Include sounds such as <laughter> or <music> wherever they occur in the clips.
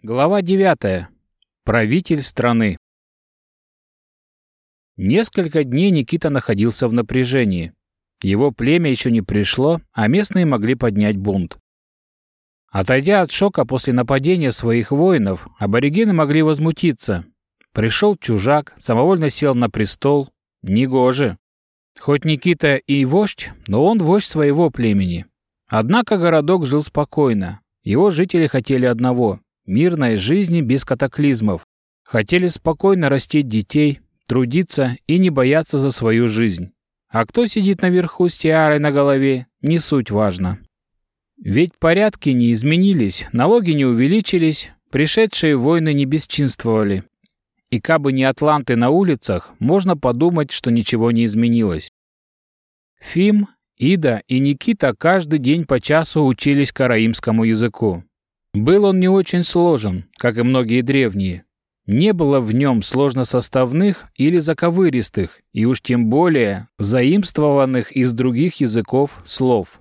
Глава 9. Правитель страны. Несколько дней Никита находился в напряжении. Его племя еще не пришло, а местные могли поднять бунт. Отойдя от шока после нападения своих воинов, аборигены могли возмутиться. Пришел чужак, самовольно сел на престол. Негоже. Хоть Никита и вождь, но он вождь своего племени. Однако городок жил спокойно. Его жители хотели одного мирной жизни без катаклизмов. Хотели спокойно растить детей, трудиться и не бояться за свою жизнь. А кто сидит наверху с тиарой на голове, не суть важно. Ведь порядки не изменились, налоги не увеличились, пришедшие войны не бесчинствовали. И кабы не атланты на улицах, можно подумать, что ничего не изменилось. Фим, Ида и Никита каждый день по часу учились караимскому языку. Был он не очень сложен, как и многие древние. Не было в нем сложносоставных или заковыристых, и уж тем более заимствованных из других языков слов.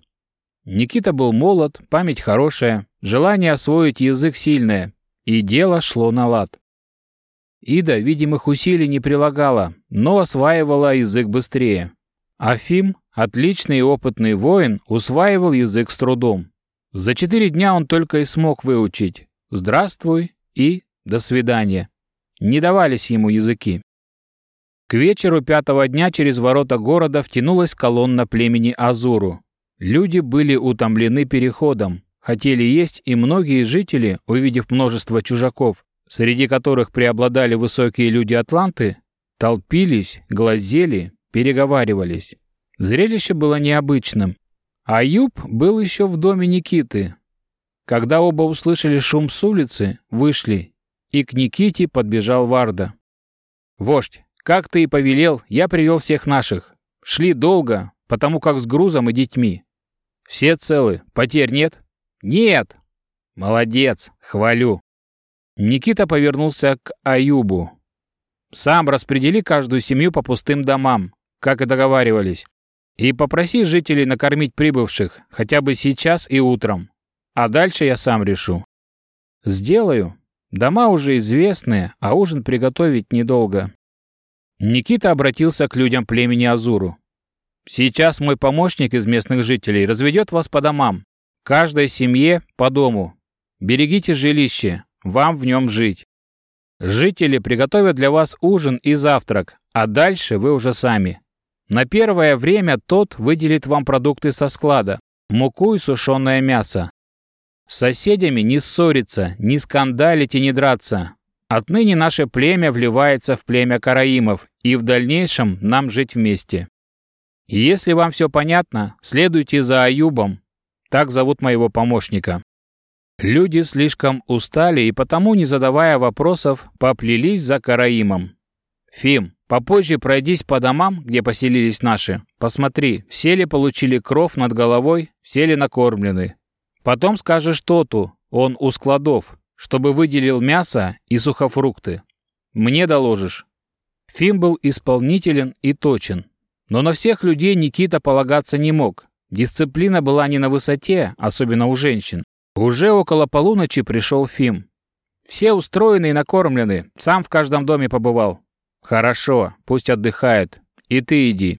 Никита был молод, память хорошая, желание освоить язык сильное, и дело шло на лад. Ида видимых усилий не прилагала, но осваивала язык быстрее. Афим, отличный и опытный воин, усваивал язык с трудом. За четыре дня он только и смог выучить «Здравствуй» и «До свидания». Не давались ему языки. К вечеру пятого дня через ворота города втянулась колонна племени Азуру. Люди были утомлены переходом, хотели есть, и многие жители, увидев множество чужаков, среди которых преобладали высокие люди Атланты, толпились, глазели, переговаривались. Зрелище было необычным. Аюб был еще в доме Никиты. Когда оба услышали шум с улицы, вышли, и к Никите подбежал Варда. «Вождь, как ты и повелел, я привел всех наших. Шли долго, потому как с грузом и детьми. Все целы, потерь нет?» «Нет!» «Молодец, хвалю!» Никита повернулся к Аюбу. «Сам распредели каждую семью по пустым домам, как и договаривались. И попроси жителей накормить прибывших хотя бы сейчас и утром. А дальше я сам решу. Сделаю. Дома уже известные, а ужин приготовить недолго. Никита обратился к людям племени Азуру. Сейчас мой помощник из местных жителей разведет вас по домам. Каждой семье по дому. Берегите жилище, вам в нем жить. Жители приготовят для вас ужин и завтрак, а дальше вы уже сами. На первое время тот выделит вам продукты со склада, муку и сушеное мясо. С соседями не ссориться, не скандалить и не драться. Отныне наше племя вливается в племя караимов, и в дальнейшем нам жить вместе. Если вам все понятно, следуйте за Аюбом. Так зовут моего помощника. Люди слишком устали и потому, не задавая вопросов, поплелись за караимом. Фим, Попозже пройдись по домам, где поселились наши. Посмотри, все ли получили кров над головой, все ли накормлены. Потом скажешь Тоту, он у складов, чтобы выделил мясо и сухофрукты. Мне доложишь. Фим был исполнителен и точен. Но на всех людей Никита полагаться не мог. Дисциплина была не на высоте, особенно у женщин. Уже около полуночи пришел Фим. Все устроены и накормлены, сам в каждом доме побывал. «Хорошо, пусть отдыхает. И ты иди».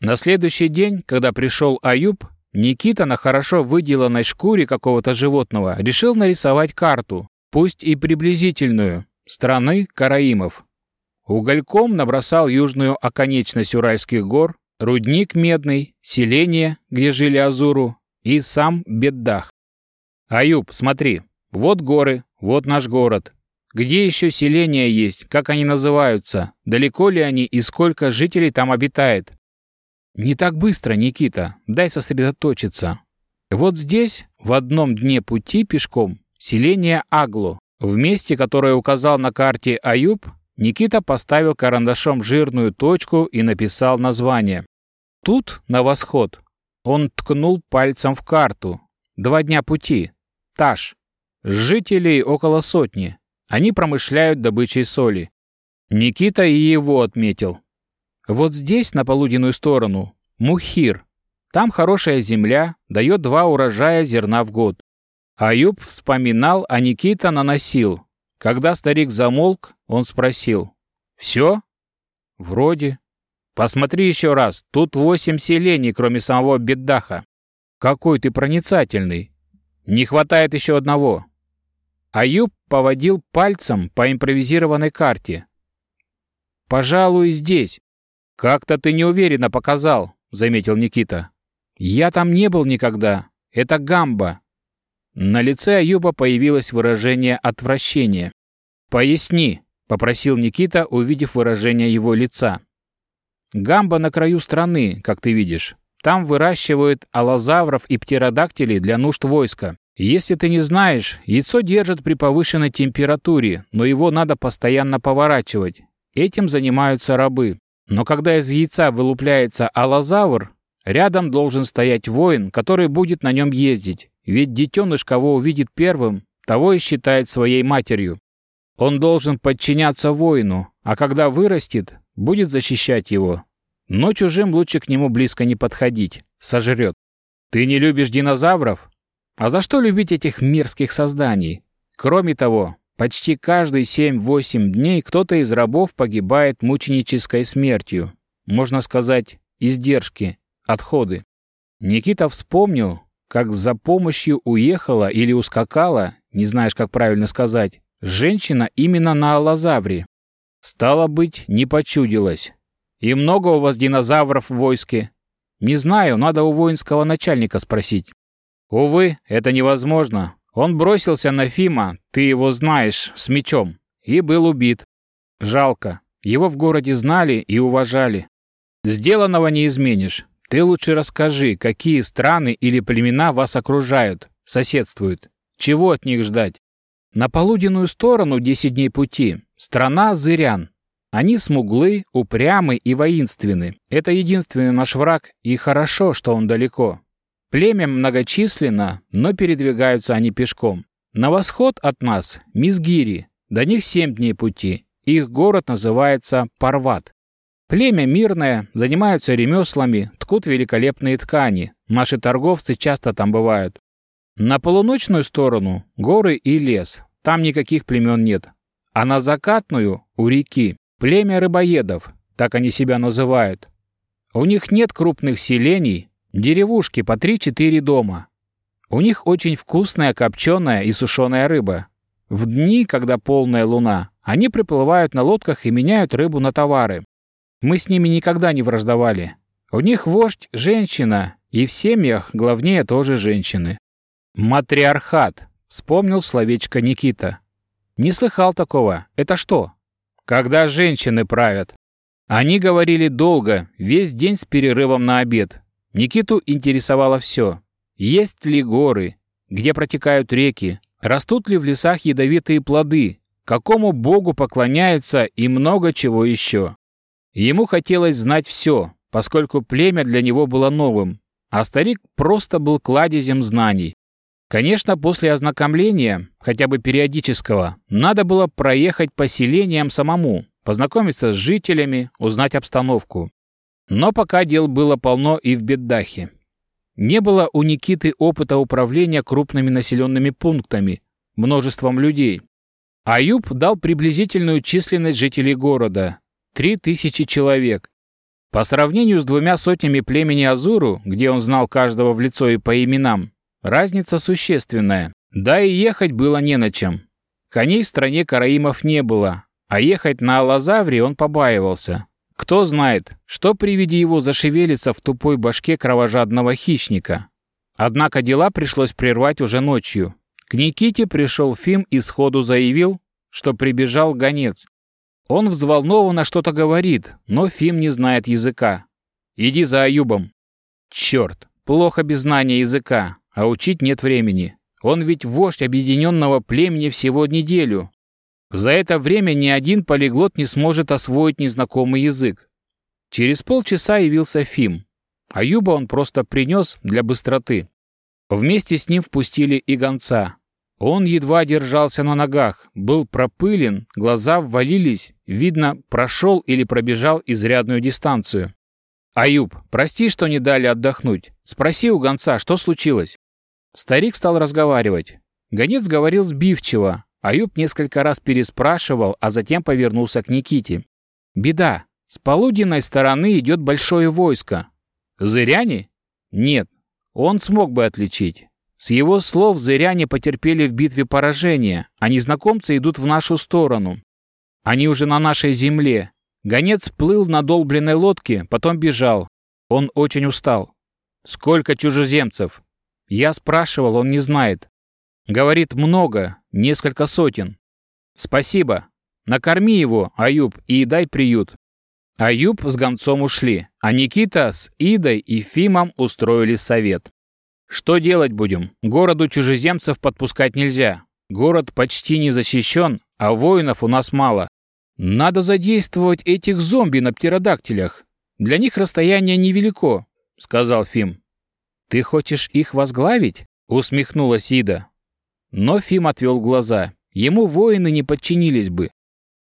На следующий день, когда пришел Аюб, Никита на хорошо выделанной шкуре какого-то животного решил нарисовать карту, пусть и приблизительную, страны Караимов. Угольком набросал южную оконечность Уральских гор, рудник Медный, селение, где жили Азуру, и сам Беддах. «Аюб, смотри, вот горы, вот наш город. Где еще селения есть, как они называются, далеко ли они и сколько жителей там обитает? Не так быстро, Никита, дай сосредоточиться. Вот здесь, в одном дне пути пешком, селение Агло. В месте, которое указал на карте Аюб, Никита поставил карандашом жирную точку и написал название. Тут, на восход, он ткнул пальцем в карту. Два дня пути. Таш. Жителей около сотни. Они промышляют добычей соли. Никита и его отметил. Вот здесь, на полуденную сторону, Мухир. Там хорошая земля, дает два урожая зерна в год. Аюб вспоминал, а Никита наносил. Когда старик замолк, он спросил. «Все?» «Вроде». «Посмотри еще раз. Тут восемь селений, кроме самого Беддаха». «Какой ты проницательный!» «Не хватает еще одного». Аюб поводил пальцем по импровизированной карте. «Пожалуй, здесь». «Как-то ты неуверенно показал», — заметил Никита. «Я там не был никогда. Это гамба». На лице Аюба появилось выражение отвращения. «Поясни», — попросил Никита, увидев выражение его лица. «Гамба на краю страны, как ты видишь. Там выращивают аллозавров и птеродактилей для нужд войска. Если ты не знаешь, яйцо держат при повышенной температуре, но его надо постоянно поворачивать. Этим занимаются рабы. Но когда из яйца вылупляется аллозавр, рядом должен стоять воин, который будет на нем ездить. Ведь детеныш, кого увидит первым, того и считает своей матерью. Он должен подчиняться воину, а когда вырастет, будет защищать его. Но чужим лучше к нему близко не подходить, сожрет. Ты не любишь динозавров? А за что любить этих мерзких созданий? Кроме того, почти каждые 7-8 дней кто-то из рабов погибает мученической смертью. Можно сказать, издержки, отходы. Никита вспомнил, как за помощью уехала или ускакала, не знаешь, как правильно сказать, женщина именно на аллозавре. Стало быть, не почудилась. И много у вас динозавров в войске? Не знаю, надо у воинского начальника спросить. Увы, это невозможно. Он бросился на Фима, ты его знаешь, с мечом, и был убит. Жалко. Его в городе знали и уважали. Сделанного не изменишь. Ты лучше расскажи, какие страны или племена вас окружают, соседствуют. Чего от них ждать? На полуденную сторону 10 дней пути. Страна Зырян. Они смуглы, упрямы и воинственны. Это единственный наш враг, и хорошо, что он далеко. Племя многочисленно, но передвигаются они пешком. На восход от нас – Мизгири. До них семь дней пути. Их город называется Парват. Племя мирное, занимаются ремеслами, ткут великолепные ткани. Наши торговцы часто там бывают. На полуночную сторону – горы и лес. Там никаких племен нет. А на закатную – у реки. Племя рыбоедов, так они себя называют. У них нет крупных селений, деревушки по 3-4 дома. У них очень вкусная копченая и сушеная рыба. В дни, когда полная луна, они приплывают на лодках и меняют рыбу на товары. Мы с ними никогда не враждовали. У них вождь – женщина, и в семьях главнее тоже женщины. «Матриархат», – вспомнил словечко Никита. «Не слыхал такого. Это что?» когда женщины правят. Они говорили долго, весь день с перерывом на обед. Никиту интересовало все. Есть ли горы, где протекают реки, растут ли в лесах ядовитые плоды, какому богу поклоняются и много чего еще. Ему хотелось знать все, поскольку племя для него было новым, а старик просто был кладезем знаний. Конечно, после ознакомления, хотя бы периодического, надо было проехать по селениям самому, познакомиться с жителями, узнать обстановку. Но пока дел было полно и в Беддахе. Не было у Никиты опыта управления крупными населенными пунктами, множеством людей. Аюб дал приблизительную численность жителей города – 3000 человек. По сравнению с двумя сотнями племени Азуру, где он знал каждого в лицо и по именам, Разница существенная. Да и ехать было не на чем. Коней в стране караимов не было, а ехать на Алазавре он побаивался. Кто знает, что при виде его зашевелится в тупой башке кровожадного хищника. Однако дела пришлось прервать уже ночью. К Никите пришел Фим и сходу заявил, что прибежал гонец. Он взволнованно что-то говорит, но Фим не знает языка. «Иди за Аюбом». Черт, плохо без знания языка а учить нет времени. Он ведь вождь объединенного племени всего неделю. За это время ни один полиглот не сможет освоить незнакомый язык. Через полчаса явился Фим. а Юба он просто принес для быстроты. Вместе с ним впустили и гонца. Он едва держался на ногах, был пропылен, глаза ввалились, видно, прошел или пробежал изрядную дистанцию. «Аюб, прости, что не дали отдохнуть. Спроси у гонца, что случилось?» Старик стал разговаривать. Гонец говорил сбивчиво. Аюб несколько раз переспрашивал, а затем повернулся к Никите. «Беда. С полуденной стороны идет большое войско. Зыряне? Нет. Он смог бы отличить. С его слов зыряне потерпели в битве поражение, а незнакомцы идут в нашу сторону. Они уже на нашей земле. Гонец плыл на долбленной лодке, потом бежал. Он очень устал. Сколько чужеземцев? Я спрашивал, он не знает. Говорит, много, несколько сотен. Спасибо. Накорми его, Аюб, и дай приют. Аюб с гонцом ушли, а Никита с Идой и Фимом устроили совет. Что делать будем? Городу чужеземцев подпускать нельзя. Город почти не защищен, а воинов у нас мало. Надо задействовать этих зомби на птеродактилях. Для них расстояние невелико, сказал Фим. Ты хочешь их возглавить? усмехнулась Ида. Но Фим отвел глаза. Ему воины не подчинились бы.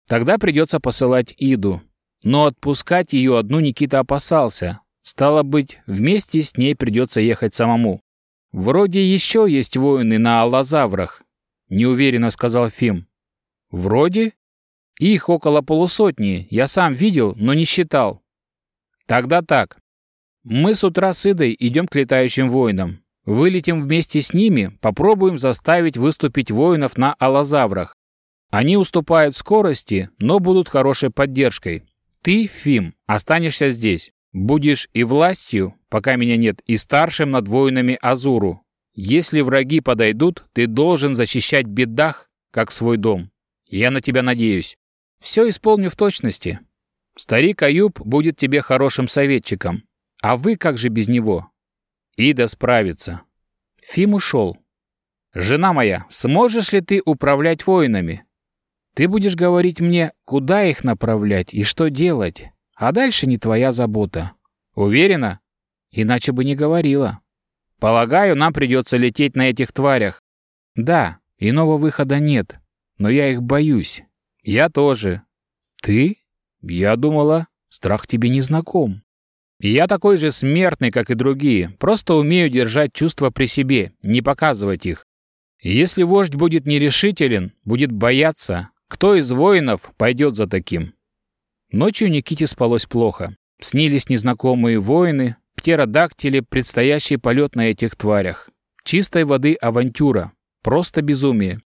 Тогда придется посылать Иду. Но отпускать ее одну Никита опасался. Стало быть, вместе с ней придется ехать самому. «Вроде еще есть воины на аллозаврах», — неуверенно сказал Фим. «Вроде? Их около полусотни, я сам видел, но не считал». «Тогда так. Мы с утра с Идой идем к летающим воинам. Вылетим вместе с ними, попробуем заставить выступить воинов на аллозаврах. Они уступают скорости, но будут хорошей поддержкой. Ты, Фим, останешься здесь. Будешь и властью, пока меня нет, и старшим над воинами Азуру. Если враги подойдут, ты должен защищать бедах, как свой дом. Я на тебя надеюсь. Все исполню в точности. Старик Аюб будет тебе хорошим советчиком. А вы как же без него? Ида справится. Фим ушел. Жена моя, сможешь ли ты управлять воинами? Ты будешь говорить мне, куда их направлять и что делать. А дальше не твоя забота. Уверена? Иначе бы не говорила. Полагаю, нам придется лететь на этих тварях. Да, иного выхода нет. Но я их боюсь. Я тоже. Ты? Я думала, страх тебе не знаком. Я такой же смертный, как и другие, просто умею держать чувства при себе, не показывать их. Если вождь будет нерешителен, будет бояться, кто из воинов пойдет за таким? Ночью Никите спалось плохо. Снились незнакомые воины, птеродактили, предстоящий полет на этих тварях. Чистой воды авантюра, просто безумие.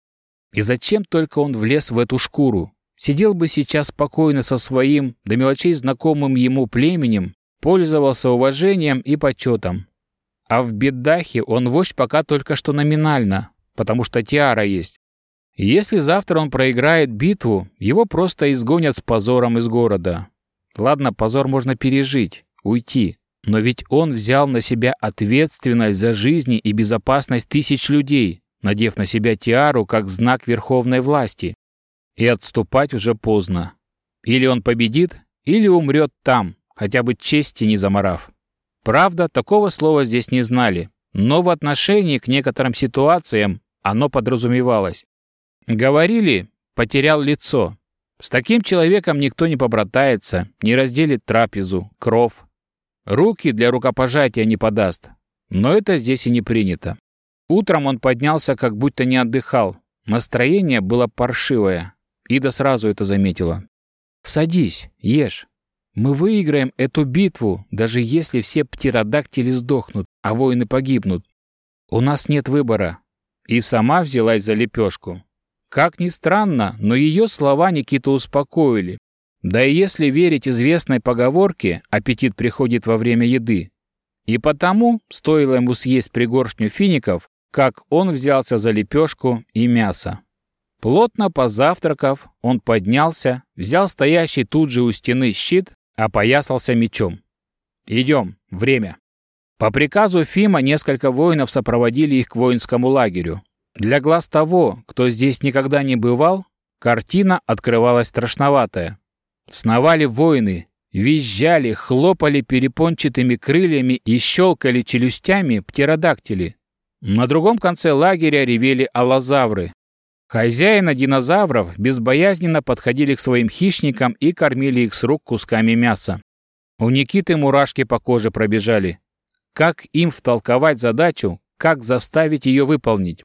И зачем только он влез в эту шкуру? Сидел бы сейчас спокойно со своим, до мелочей знакомым ему племенем, пользовался уважением и почетом. А в Бедахе он вождь пока только что номинально, потому что Тиара есть. Если завтра он проиграет битву, его просто изгонят с позором из города. Ладно, позор можно пережить, уйти. Но ведь он взял на себя ответственность за жизни и безопасность тысяч людей, надев на себя тиару как знак верховной власти. И отступать уже поздно. Или он победит, или умрет там, хотя бы чести не заморав. Правда, такого слова здесь не знали, но в отношении к некоторым ситуациям оно подразумевалось. Говорили, потерял лицо. С таким человеком никто не побратается, не разделит трапезу, кров. Руки для рукопожатия не подаст. Но это здесь и не принято. Утром он поднялся, как будто не отдыхал. Настроение было паршивое. Ида сразу это заметила. «Садись, ешь. Мы выиграем эту битву, даже если все птеродактили сдохнут, а воины погибнут. У нас нет выбора». И сама взялась за лепешку. Как ни странно, но ее слова Никиту успокоили. Да и если верить известной поговорке, аппетит приходит во время еды. И потому, стоило ему съесть пригоршню фиников, как он взялся за лепешку и мясо. Плотно позавтракав, он поднялся, взял стоящий тут же у стены щит, опоясался мечом. «Идем, время». По приказу Фима несколько воинов сопроводили их к воинскому лагерю. Для глаз того, кто здесь никогда не бывал, картина открывалась страшноватая. Сновали воины, визжали, хлопали перепончатыми крыльями и щелкали челюстями птеродактили. На другом конце лагеря ревели аллозавры. Хозяина динозавров безбоязненно подходили к своим хищникам и кормили их с рук кусками мяса. У Никиты мурашки по коже пробежали. Как им втолковать задачу, как заставить ее выполнить?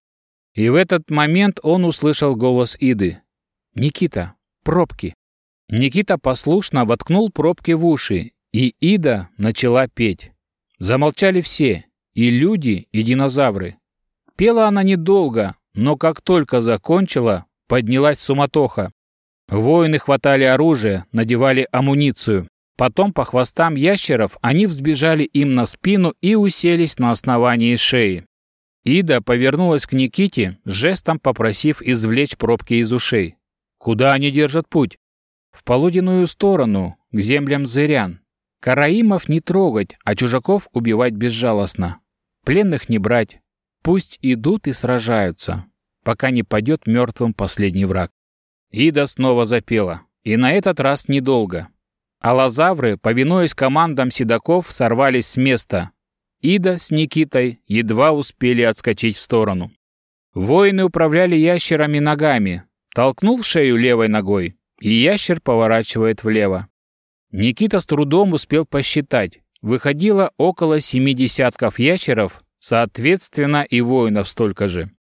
И в этот момент он услышал голос Иды. «Никита, пробки!» Никита послушно воткнул пробки в уши, и Ида начала петь. Замолчали все, и люди, и динозавры. Пела она недолго, но как только закончила, поднялась суматоха. Воины хватали оружие, надевали амуницию. Потом по хвостам ящеров они взбежали им на спину и уселись на основании шеи. Ида повернулась к Никите, жестом попросив извлечь пробки из ушей. Куда они держат путь? В полуденную сторону, к землям зырян. Караимов не трогать, а чужаков убивать безжалостно. Пленных не брать. Пусть идут и сражаются, пока не падет мертвым последний враг. Ида снова запела, и на этот раз недолго. Аллозавры, повинуясь командам седаков, сорвались с места. Ида с Никитой едва успели отскочить в сторону. Воины управляли ящерами ногами. Толкнул шею левой ногой, и ящер поворачивает влево. Никита с трудом успел посчитать. Выходило около семи десятков ящеров, соответственно, и воинов столько же.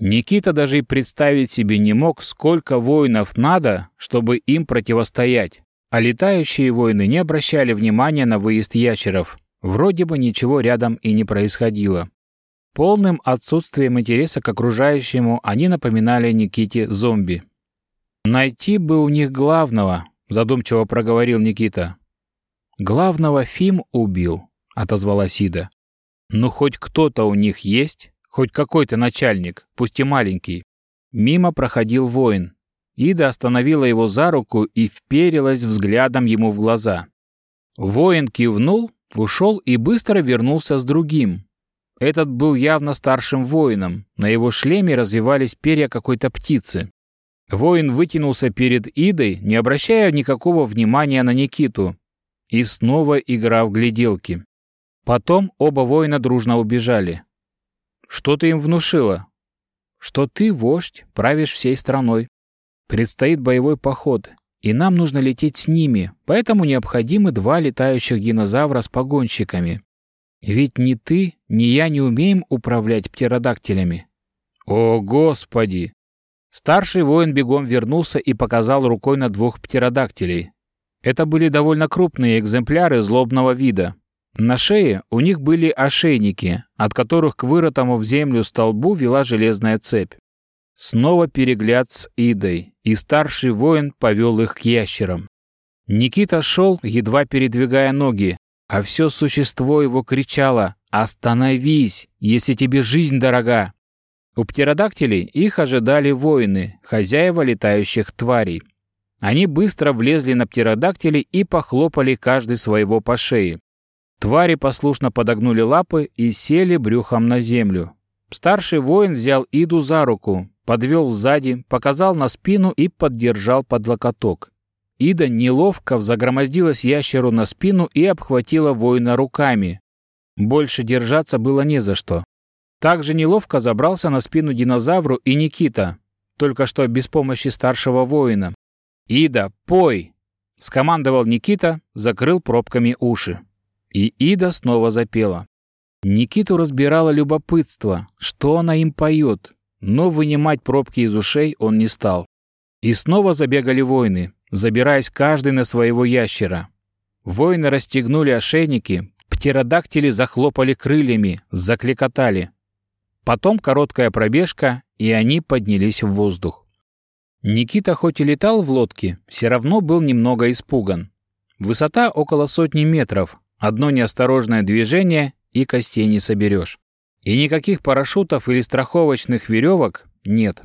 Никита даже и представить себе не мог, сколько воинов надо, чтобы им противостоять. А летающие воины не обращали внимания на выезд ящеров. Вроде бы ничего рядом и не происходило. Полным отсутствием интереса к окружающему они напоминали Никите зомби. «Найти бы у них главного», — задумчиво проговорил Никита. «Главного Фим убил», — отозвалась Ида. «Ну, хоть кто-то у них есть, хоть какой-то начальник, пусть и маленький». Мимо проходил воин. Ида остановила его за руку и вперилась взглядом ему в глаза. Воин кивнул, ушел и быстро вернулся с другим. Этот был явно старшим воином, на его шлеме развивались перья какой-то птицы. Воин вытянулся перед Идой, не обращая никакого внимания на Никиту, и снова игра в гляделки. Потом оба воина дружно убежали. «Что ты им внушила?» «Что ты, вождь, правишь всей страной. Предстоит боевой поход, и нам нужно лететь с ними, поэтому необходимы два летающих динозавра с погонщиками. Ведь ни ты, ни я не умеем управлять птеродактилями. О, Господи! Старший воин бегом вернулся и показал рукой на двух птеродактилей. Это были довольно крупные экземпляры злобного вида. На шее у них были ошейники, от которых к вырытому в землю столбу вела железная цепь. Снова перегляд с Идой, и старший воин повел их к ящерам. Никита шел, едва передвигая ноги, а все существо его кричало «Остановись, если тебе жизнь дорога!». У птеродактилей их ожидали воины, хозяева летающих тварей. Они быстро влезли на птеродактилей и похлопали каждый своего по шее. Твари послушно подогнули лапы и сели брюхом на землю. Старший воин взял Иду за руку, подвел сзади, показал на спину и поддержал под локоток. Ида неловко загромоздилась ящеру на спину и обхватила воина руками. Больше держаться было не за что. Также неловко забрался на спину динозавру и Никита, только что без помощи старшего воина. «Ида, пой!» — скомандовал Никита, закрыл пробками уши. И Ида снова запела. Никиту разбирало любопытство, что она им поет, но вынимать пробки из ушей он не стал. И снова забегали воины, забираясь каждый на своего ящера. Воины расстегнули ошейники, птеродактили захлопали крыльями, закликотали. Потом короткая пробежка, и они поднялись в воздух. Никита хоть и летал в лодке, все равно был немного испуган. Высота около сотни метров, одно неосторожное движение, и костей не соберешь. И никаких парашютов или страховочных веревок нет.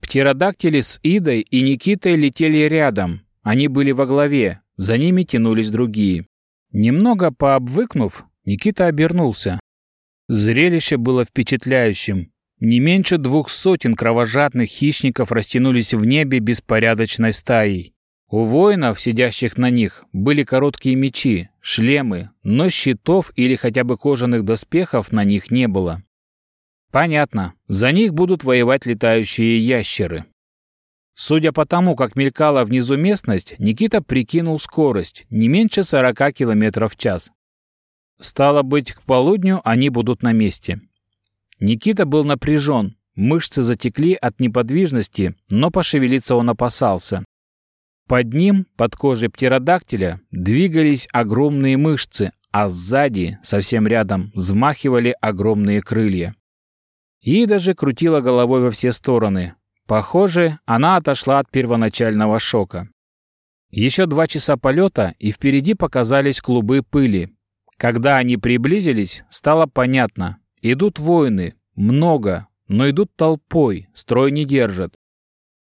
Птеродактили с Идой и Никитой летели рядом. Они были во главе, за ними тянулись другие. Немного пообвыкнув, Никита обернулся. Зрелище было впечатляющим. Не меньше двух сотен кровожадных хищников растянулись в небе беспорядочной стаей. У воинов, сидящих на них, были короткие мечи, шлемы, но щитов или хотя бы кожаных доспехов на них не было. Понятно, за них будут воевать летающие ящеры. Судя по тому, как мелькала внизу местность, Никита прикинул скорость, не меньше 40 км в час. Стало быть, к полудню они будут на месте. Никита был напряжен, мышцы затекли от неподвижности, но пошевелиться он опасался. Под ним, под кожей птеродактиля, двигались огромные мышцы, а сзади, совсем рядом, взмахивали огромные крылья. И даже крутила головой во все стороны. Похоже, она отошла от первоначального шока. Еще два часа полета, и впереди показались клубы пыли. Когда они приблизились, стало понятно. Идут воины, много, но идут толпой, строй не держат.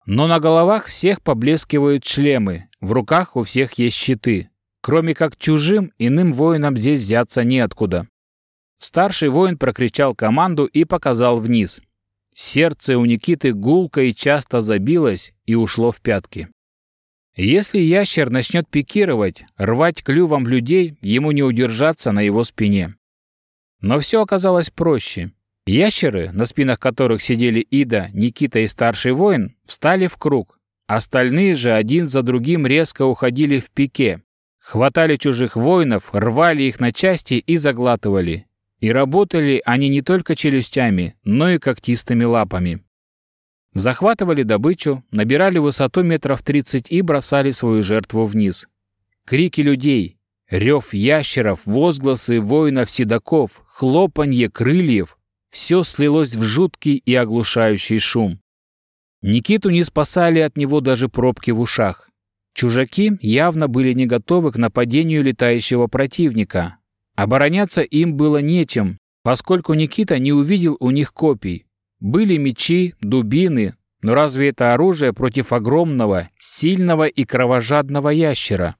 Но на головах всех поблескивают шлемы, в руках у всех есть щиты. Кроме как чужим, иным воинам здесь взяться неоткуда. Старший воин прокричал команду и показал вниз. Сердце у Никиты гулко и часто забилось и ушло в пятки. Если ящер начнет пикировать, рвать клювом людей, ему не удержаться на его спине. Но все оказалось проще. Ящеры, на спинах которых сидели Ида, Никита и старший воин, встали в круг. Остальные же один за другим резко уходили в пике. Хватали чужих воинов, рвали их на части и заглатывали. И работали они не только челюстями, но и когтистыми лапами. Захватывали добычу, набирали высоту метров 30 и бросали свою жертву вниз. Крики людей, рев ящеров, возгласы воинов-седаков, хлопанье крыльев — все слилось в жуткий и оглушающий шум. Никиту не спасали от него даже пробки в ушах. Чужаки явно были не готовы к нападению летающего противника. Обороняться им было нечем, поскольку Никита не увидел у них копий, были мечи, дубины, но разве это оружие против огромного, сильного и кровожадного ящера?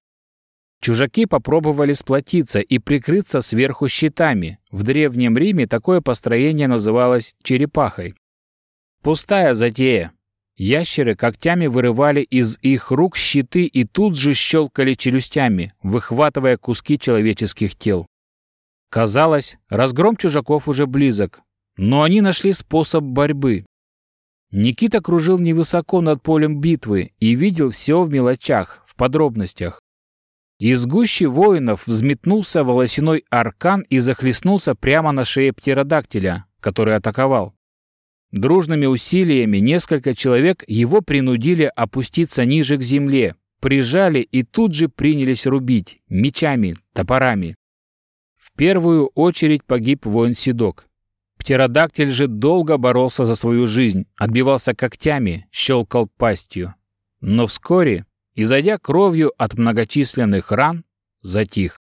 Чужаки попробовали сплотиться и прикрыться сверху щитами. В Древнем Риме такое построение называлось черепахой. Пустая затея. Ящеры когтями вырывали из их рук щиты и тут же щелкали челюстями, выхватывая куски человеческих тел. Казалось, разгром чужаков уже близок, но они нашли способ борьбы. Никита кружил невысоко над полем битвы и видел все в мелочах, в подробностях. Из гущи воинов взметнулся волосяной аркан и захлестнулся прямо на шее птеродактиля, который атаковал. Дружными усилиями несколько человек его принудили опуститься ниже к земле, прижали и тут же принялись рубить мечами, топорами. В первую очередь погиб воин Седок. Птеродактиль же долго боролся за свою жизнь, отбивался когтями, щелкал пастью. Но вскоре, изойдя кровью от многочисленных ран, затих.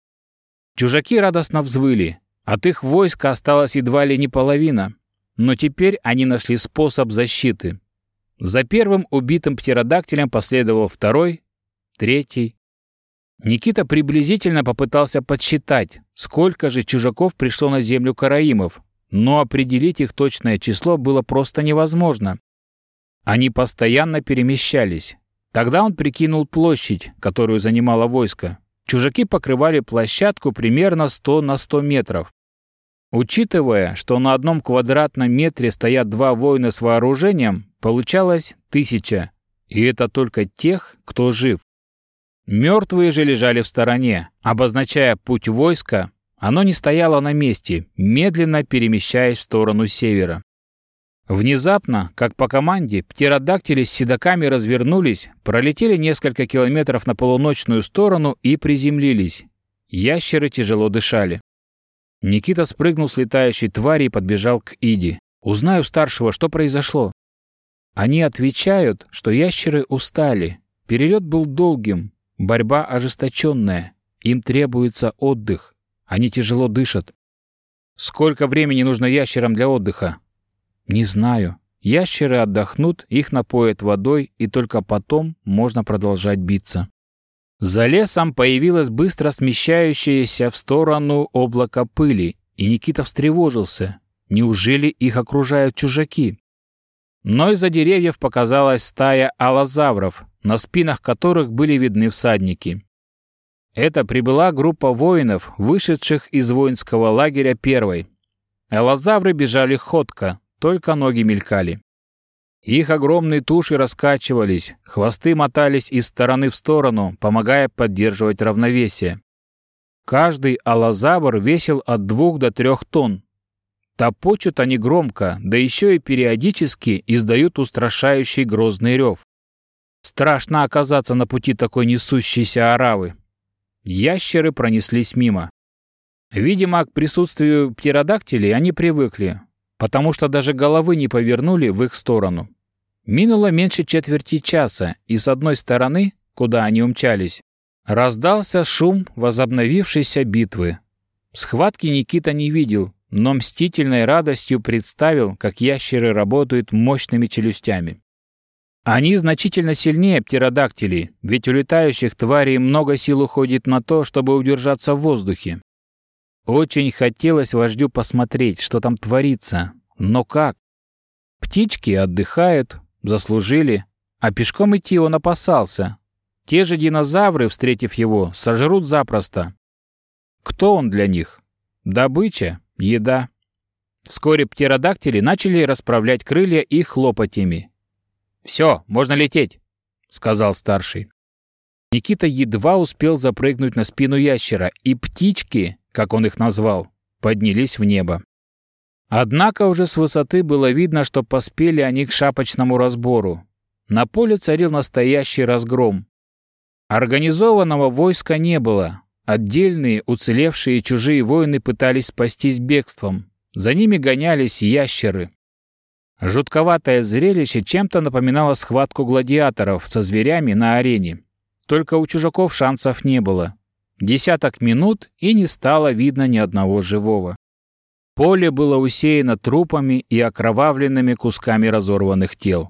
Чужаки радостно взвыли. От их войска осталась едва ли не половина. Но теперь они нашли способ защиты. За первым убитым птеродактилем последовал второй, третий. Никита приблизительно попытался подсчитать, сколько же чужаков пришло на землю караимов, но определить их точное число было просто невозможно. Они постоянно перемещались. Тогда он прикинул площадь, которую занимало войско. Чужаки покрывали площадку примерно 100 на 100 метров. Учитывая, что на одном квадратном метре стоят два воина с вооружением, получалось тысяча. И это только тех, кто жив. Мертвые же лежали в стороне, обозначая путь войска оно не стояло на месте, медленно перемещаясь в сторону севера. Внезапно, как по команде, птеродактили с седаками развернулись, пролетели несколько километров на полуночную сторону и приземлились. Ящеры тяжело дышали. Никита спрыгнул с летающей твари и подбежал к Иди. «Узнаю старшего, что произошло». Они отвечают, что ящеры устали. Перелет был долгим, борьба ожесточенная. Им требуется отдых. Они тяжело дышат. Сколько времени нужно ящерам для отдыха? Не знаю. Ящеры отдохнут, их напоят водой, и только потом можно продолжать биться. За лесом появилось быстро смещающееся в сторону облако пыли, и Никита встревожился. Неужели их окружают чужаки? Но из-за деревьев показалась стая аллозавров, на спинах которых были видны всадники. Это прибыла группа воинов, вышедших из воинского лагеря первой. Элозавры бежали ходко, только ноги мелькали. Их огромные туши раскачивались, хвосты мотались из стороны в сторону, помогая поддерживать равновесие. Каждый аллозавр весил от двух до трех тонн. Топочут они громко, да еще и периодически издают устрашающий грозный рев. Страшно оказаться на пути такой несущейся оравы. Ящеры пронеслись мимо. Видимо, к присутствию птеродактилей они привыкли, потому что даже головы не повернули в их сторону. Минуло меньше четверти часа, и с одной стороны, куда они умчались, раздался шум возобновившейся битвы. Схватки Никита не видел, но мстительной радостью представил, как ящеры работают мощными челюстями. Они значительно сильнее птеродактилей, ведь у летающих тварей много сил уходит на то, чтобы удержаться в воздухе. Очень хотелось вождю посмотреть, что там творится, но как? Птички отдыхают, заслужили, а пешком идти он опасался. Те же динозавры, встретив его, сожрут запросто. Кто он для них? Добыча, еда. Вскоре птеродактили начали расправлять крылья и хлопать ими. «Все, можно лететь», — сказал старший. Никита едва успел запрыгнуть на спину ящера, и птички, как он их назвал, поднялись в небо. Однако уже с высоты было видно, что поспели они к шапочному разбору. На поле царил настоящий разгром. Организованного войска не было, Отдельные уцелевшие чужие воины пытались спастись бегством. За ними гонялись ящеры. Жутковатое зрелище чем-то напоминало схватку гладиаторов со зверями на арене. Только у чужаков шансов не было. Десяток минут, и не стало видно ни одного живого. Поле было усеяно трупами и окровавленными кусками разорванных тел.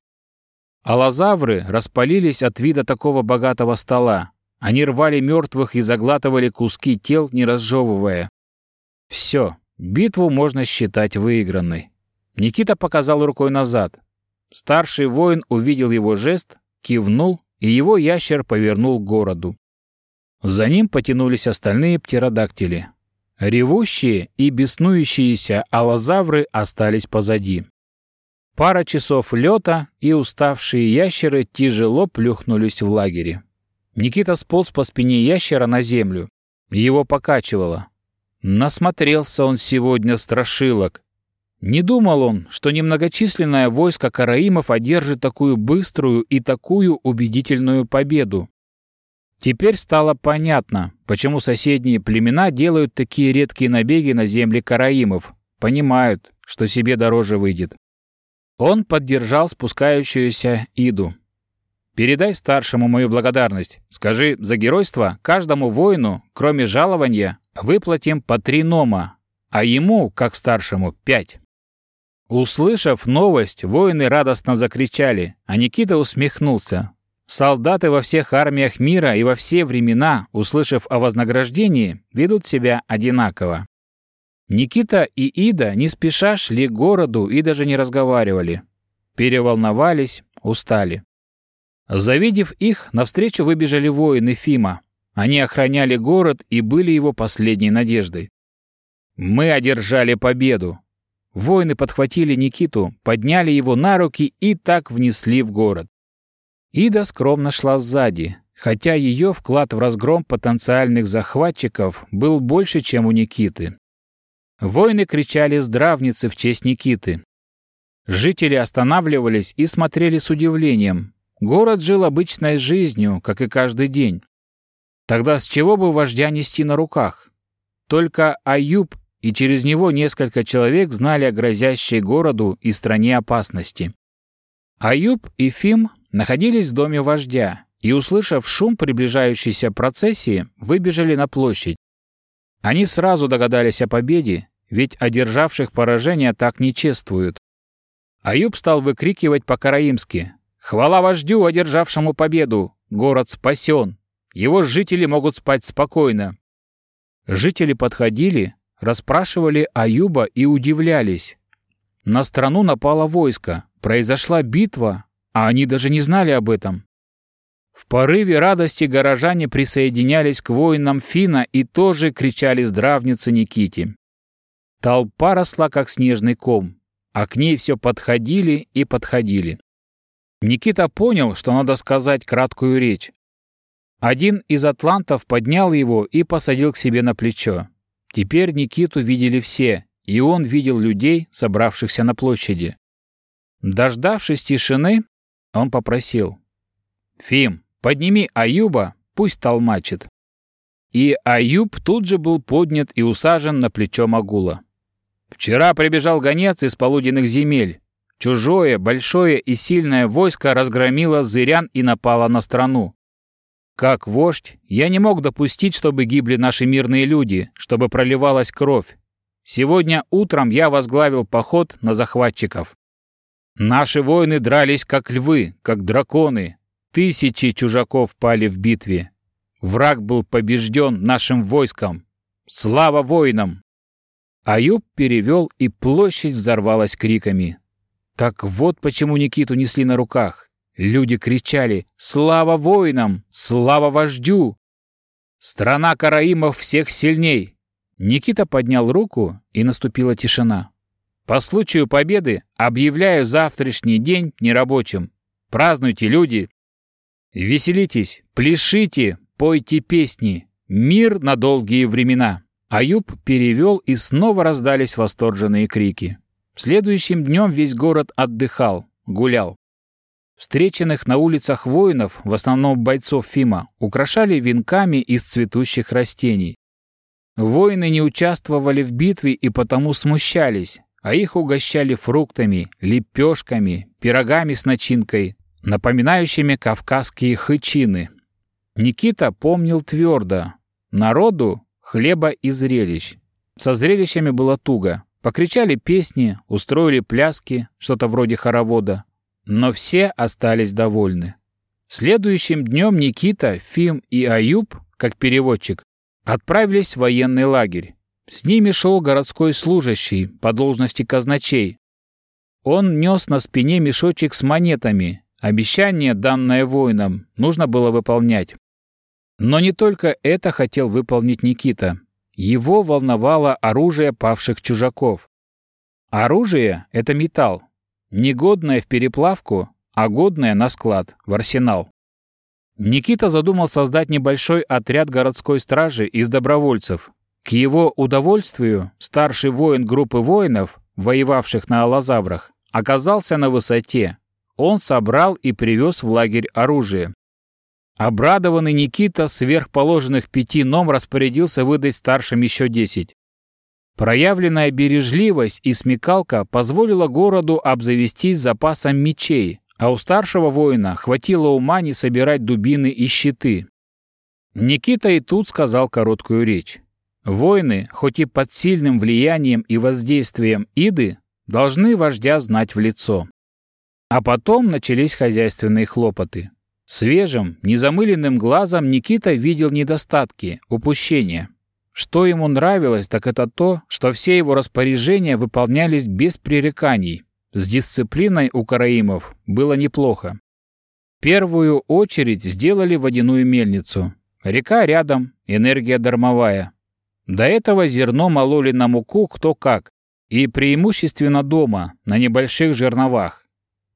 Аллозавры распалились от вида такого богатого стола, они рвали мертвых и заглатывали куски тел, не разжевывая. Все, битву можно считать выигранной. Никита показал рукой назад. Старший воин увидел его жест, кивнул, и его ящер повернул к городу. За ним потянулись остальные птеродактили. Ревущие и беснующиеся аллозавры остались позади. Пара часов лета, и уставшие ящеры тяжело плюхнулись в лагере. Никита сполз по спине ящера на землю. Его покачивало. Насмотрелся он сегодня страшилок. Не думал он, что немногочисленное войско караимов одержит такую быструю и такую убедительную победу. Теперь стало понятно, почему соседние племена делают такие редкие набеги на земли караимов. Понимают, что себе дороже выйдет. Он поддержал спускающуюся Иду. Передай старшему мою благодарность. Скажи, за геройство каждому воину, кроме жалования, выплатим по три нома, а ему, как старшему, пять». Услышав новость, воины радостно закричали, а Никита усмехнулся. Солдаты во всех армиях мира и во все времена, услышав о вознаграждении, ведут себя одинаково. Никита и Ида не спеша шли к городу и даже не разговаривали. Переволновались, устали. Завидев их, навстречу выбежали воины Фима. Они охраняли город и были его последней надеждой. Мы одержали победу. Воины подхватили Никиту, подняли его на руки и так внесли в город. Ида скромно шла сзади, хотя ее вклад в разгром потенциальных захватчиков был больше, чем у Никиты. Воины кричали здравницы в честь Никиты. Жители останавливались и смотрели с удивлением, Город жил обычной жизнью, как и каждый день. Тогда с чего бы вождя нести на руках? Только Аюб и через него несколько человек знали о грозящей городу и стране опасности. Аюб и Фим находились в доме вождя и, услышав шум приближающейся процессии, выбежали на площадь. Они сразу догадались о победе, ведь одержавших поражение так не чествуют. Аюб стал выкрикивать по-караимски Хвала вождю, одержавшему победу! Город спасен! Его жители могут спать спокойно!» Жители подходили, расспрашивали Аюба и удивлялись. На страну напало войско, произошла битва, а они даже не знали об этом. В порыве радости горожане присоединялись к воинам Фина и тоже кричали здравницы Никите. Толпа росла, как снежный ком, а к ней все подходили и подходили. Никита понял, что надо сказать краткую речь. Один из атлантов поднял его и посадил к себе на плечо. Теперь Никиту видели все, и он видел людей, собравшихся на площади. Дождавшись тишины, он попросил. «Фим, подними Аюба, пусть толмачит». И Аюб тут же был поднят и усажен на плечо Магула. Вчера прибежал гонец из полуденных земель. Чужое, большое и сильное войско разгромило зырян и напало на страну. Как вождь, я не мог допустить, чтобы гибли наши мирные люди, чтобы проливалась кровь. Сегодня утром я возглавил поход на захватчиков. Наши воины дрались как львы, как драконы. Тысячи чужаков пали в битве. Враг был побежден нашим войском. Слава воинам! Аюб перевел, и площадь взорвалась криками. Так вот почему Никиту несли на руках. Люди кричали «Слава воинам! Слава вождю!» «Страна караимов всех сильней!» Никита поднял руку, и наступила тишина. «По случаю победы объявляю завтрашний день нерабочим. Празднуйте, люди! Веселитесь, пляшите, пойте песни. Мир на долгие времена!» Аюб перевел, и снова раздались восторженные крики. Следующим днем весь город отдыхал, гулял. Встреченных на улицах воинов, в основном бойцов Фима, украшали венками из цветущих растений. Воины не участвовали в битве и потому смущались, а их угощали фруктами, лепешками, пирогами с начинкой, напоминающими кавказские хычины. Никита помнил твердо. Народу хлеба и зрелищ. Со зрелищами было туго. Покричали песни, устроили пляски, что-то вроде хоровода. Но все остались довольны. Следующим днем Никита, Фим и Аюб, как переводчик, отправились в военный лагерь. С ними шел городской служащий по должности казначей. Он нес на спине мешочек с монетами. Обещание, данное воинам, нужно было выполнять. Но не только это хотел выполнить Никита. Его волновало оружие павших чужаков. Оружие — это металл, негодное в переплавку, а годное на склад, в арсенал. Никита задумал создать небольшой отряд городской стражи из добровольцев. К его удовольствию старший воин группы воинов, воевавших на аллозаврах, оказался на высоте. Он собрал и привез в лагерь оружие. Обрадованный Никита сверхположенных пяти ном распорядился выдать старшим еще десять. Проявленная бережливость и смекалка позволила городу обзавестись запасом мечей, а у старшего воина хватило ума не собирать дубины и щиты. Никита и тут сказал короткую речь. Воины, хоть и под сильным влиянием и воздействием Иды, должны вождя знать в лицо. А потом начались хозяйственные хлопоты. Свежим, незамыленным глазом Никита видел недостатки, упущения. Что ему нравилось, так это то, что все его распоряжения выполнялись без пререканий. С дисциплиной у караимов было неплохо. Первую очередь сделали водяную мельницу. Река рядом, энергия дармовая. До этого зерно мололи на муку кто как, и преимущественно дома, на небольших жерновах.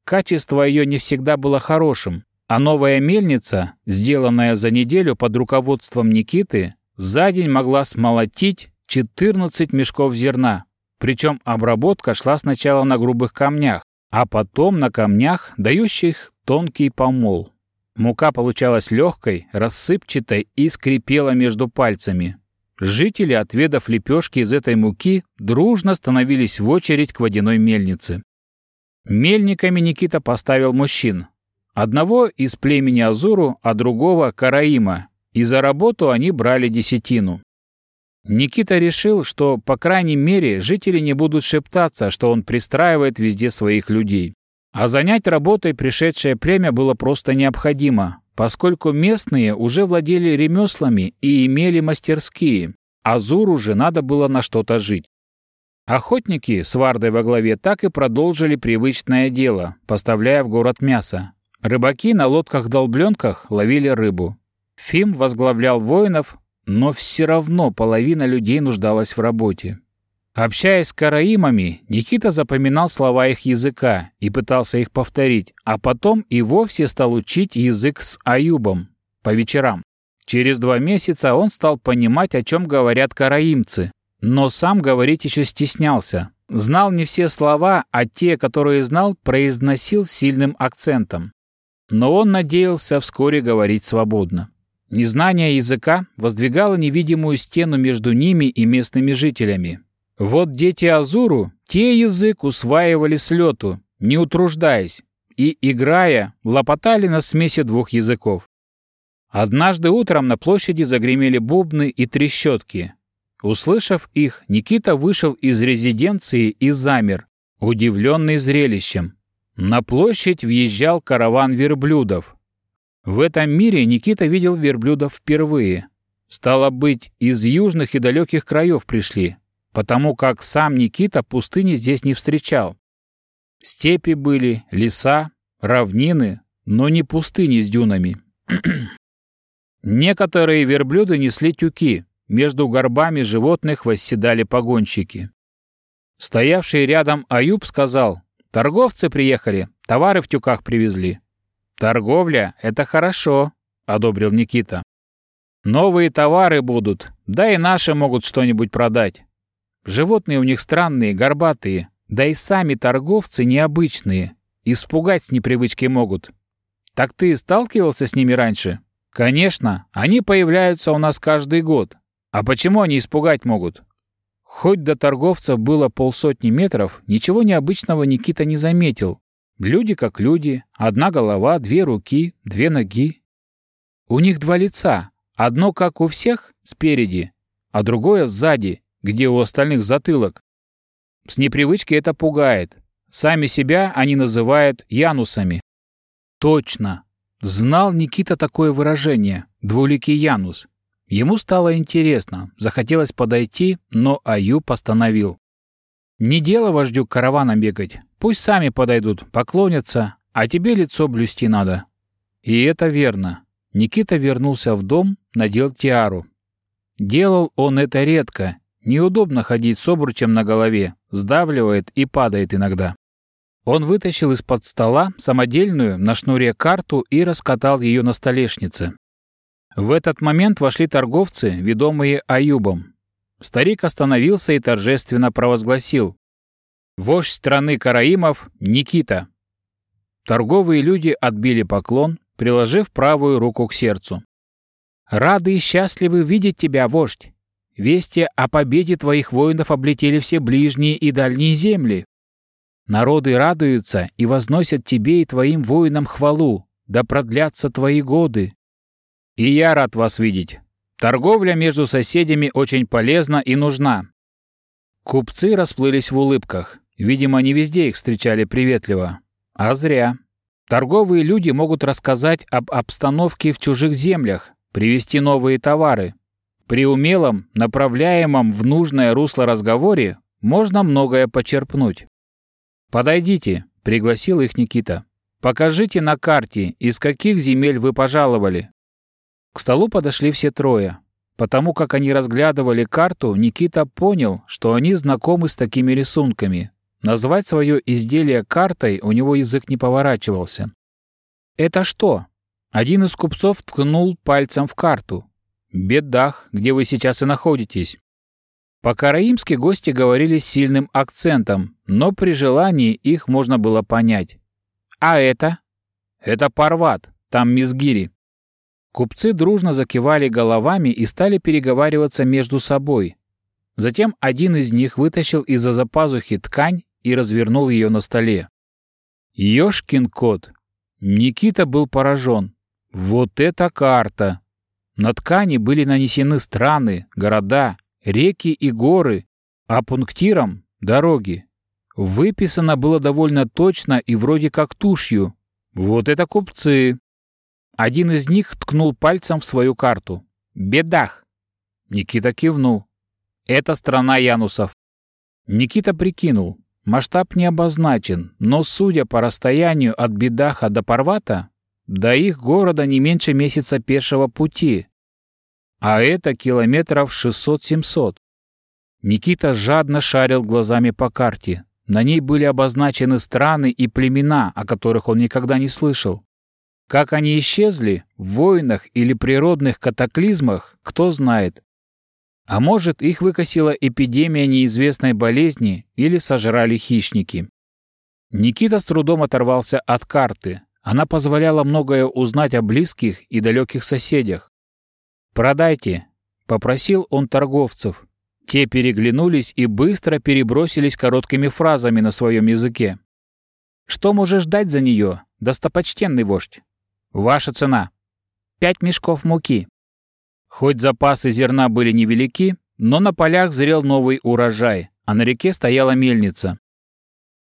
Качество ее не всегда было хорошим, а новая мельница, сделанная за неделю под руководством Никиты, за день могла смолотить 14 мешков зерна. Причем обработка шла сначала на грубых камнях, а потом на камнях, дающих тонкий помол. Мука получалась легкой, рассыпчатой и скрипела между пальцами. Жители, отведав лепешки из этой муки, дружно становились в очередь к водяной мельнице. Мельниками Никита поставил мужчин, Одного из племени Азуру, а другого — Караима, и за работу они брали десятину. Никита решил, что, по крайней мере, жители не будут шептаться, что он пристраивает везде своих людей. А занять работой пришедшее племя было просто необходимо, поскольку местные уже владели ремеслами и имели мастерские, а Зуру же надо было на что-то жить. Охотники с Вардой во главе так и продолжили привычное дело, поставляя в город мясо, Рыбаки на лодках-долбленках ловили рыбу. Фим возглавлял воинов, но все равно половина людей нуждалась в работе. Общаясь с караимами, Никита запоминал слова их языка и пытался их повторить, а потом и вовсе стал учить язык с Аюбом по вечерам. Через два месяца он стал понимать, о чем говорят караимцы, Но сам говорить еще стеснялся. Знал не все слова, а те, которые знал, произносил сильным акцентом. Но он надеялся вскоре говорить свободно. Незнание языка воздвигало невидимую стену между ними и местными жителями. Вот дети Азуру, те язык усваивали с лету, не утруждаясь, и, играя, лопотали на смеси двух языков. Однажды утром на площади загремели бубны и трещотки. Услышав их, Никита вышел из резиденции и замер, удивленный зрелищем. На площадь въезжал караван верблюдов. В этом мире Никита видел верблюдов впервые. Стало быть, из южных и далеких краев пришли, потому как сам Никита пустыни здесь не встречал. Степи были, леса, равнины, но не пустыни с дюнами. <clears throat> Некоторые верблюды несли тюки, между горбами животных восседали погонщики. Стоявший рядом Аюб сказал, «Торговцы приехали, товары в тюках привезли». «Торговля — это хорошо», — одобрил Никита. «Новые товары будут, да и наши могут что-нибудь продать. Животные у них странные, горбатые, да и сами торговцы необычные, испугать с непривычки могут. Так ты сталкивался с ними раньше?» Конечно, они появляются у нас каждый год. А почему они испугать могут? Хоть до торговцев было полсотни метров, ничего необычного Никита не заметил. Люди как люди, одна голова, две руки, две ноги. У них два лица, одно как у всех, спереди, а другое сзади, где у остальных затылок. С непривычки это пугает. Сами себя они называют янусами. Точно, Знал Никита такое выражение «двуликий Янус». Ему стало интересно, захотелось подойти, но Аюб остановил. «Не дело вождю караваном бегать. Пусть сами подойдут, поклонятся, а тебе лицо блюсти надо». И это верно. Никита вернулся в дом, надел тиару. Делал он это редко. Неудобно ходить с обручем на голове, сдавливает и падает иногда. Он вытащил из-под стола самодельную на шнуре карту и раскатал ее на столешнице. В этот момент вошли торговцы, ведомые Аюбом. Старик остановился и торжественно провозгласил. «Вождь страны Караимов Никита». Торговые люди отбили поклон, приложив правую руку к сердцу. «Рады и счастливы видеть тебя, вождь! Вести о победе твоих воинов облетели все ближние и дальние земли. Народы радуются и возносят тебе и твоим воинам хвалу, да продлятся твои годы. И я рад вас видеть. Торговля между соседями очень полезна и нужна. Купцы расплылись в улыбках. Видимо, не везде их встречали приветливо. А зря. Торговые люди могут рассказать об обстановке в чужих землях, привезти новые товары. При умелом, направляемом в нужное русло разговоре можно многое почерпнуть. «Подойдите», — пригласил их Никита. «Покажите на карте, из каких земель вы пожаловали». К столу подошли все трое. Потому как они разглядывали карту, Никита понял, что они знакомы с такими рисунками. Назвать свое изделие картой у него язык не поворачивался. «Это что?» Один из купцов ткнул пальцем в карту. «Бедах, где вы сейчас и находитесь». По-караимски гости говорили с сильным акцентом, но при желании их можно было понять. «А это?» «Это Парват, там Мизгири». Купцы дружно закивали головами и стали переговариваться между собой. Затем один из них вытащил из-за запазухи ткань и развернул ее на столе. Ёшкин кот! Никита был поражен. Вот это карта! На ткани были нанесены страны, города, реки и горы, а пунктиром — дороги. Выписано было довольно точно и вроде как тушью. Вот это купцы. Один из них ткнул пальцем в свою карту. «Бедах!» Никита кивнул. «Это страна Янусов». Никита прикинул. Масштаб не обозначен, но, судя по расстоянию от Бедаха до Парвата, до их города не меньше месяца пешего пути, а это километров 600-700. Никита жадно шарил глазами по карте. На ней были обозначены страны и племена, о которых он никогда не слышал. Как они исчезли, в войнах или природных катаклизмах, кто знает. А может, их выкосила эпидемия неизвестной болезни или сожрали хищники. Никита с трудом оторвался от карты. Она позволяла многое узнать о близких и далеких соседях. «Продайте», — попросил он торговцев. Те переглянулись и быстро перебросились короткими фразами на своем языке. «Что можешь дать за нее, достопочтенный вождь? Ваша цена. Пять мешков муки». Хоть запасы зерна были невелики, но на полях зрел новый урожай, а на реке стояла мельница.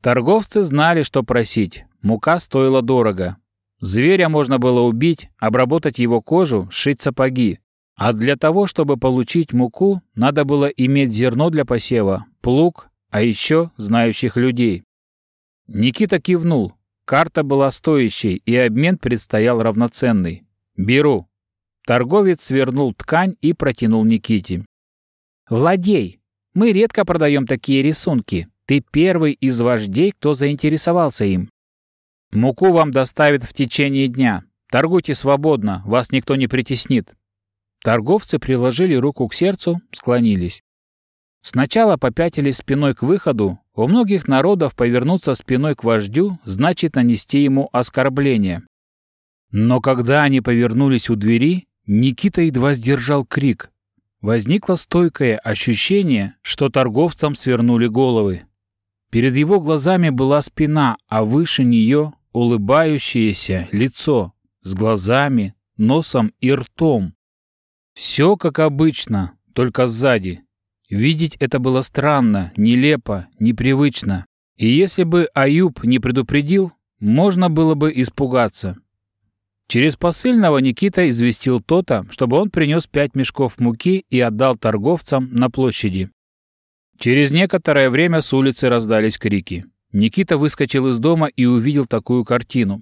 Торговцы знали, что просить. Мука стоила дорого. Зверя можно было убить, обработать его кожу, сшить сапоги. А для того, чтобы получить муку, надо было иметь зерно для посева, плуг, а еще знающих людей. Никита кивнул. Карта была стоящей, и обмен предстоял равноценный. «Беру». Торговец свернул ткань и протянул Никите. «Владей, мы редко продаем такие рисунки. Ты первый из вождей, кто заинтересовался им. Муку вам доставят в течение дня. Торгуйте свободно, вас никто не притеснит. Торговцы приложили руку к сердцу, склонились. Сначала попятились спиной к выходу. У многих народов повернуться спиной к вождю значит нанести ему оскорбление. Но когда они повернулись у двери, Никита едва сдержал крик. Возникло стойкое ощущение, что торговцам свернули головы. Перед его глазами была спина, а выше нее улыбающееся лицо с глазами, носом и ртом. Все как обычно, только сзади. Видеть это было странно, нелепо, непривычно. И если бы Аюб не предупредил, можно было бы испугаться. Через посыльного Никита известил Тота, чтобы он принес пять мешков муки и отдал торговцам на площади. Через некоторое время с улицы раздались крики. Никита выскочил из дома и увидел такую картину.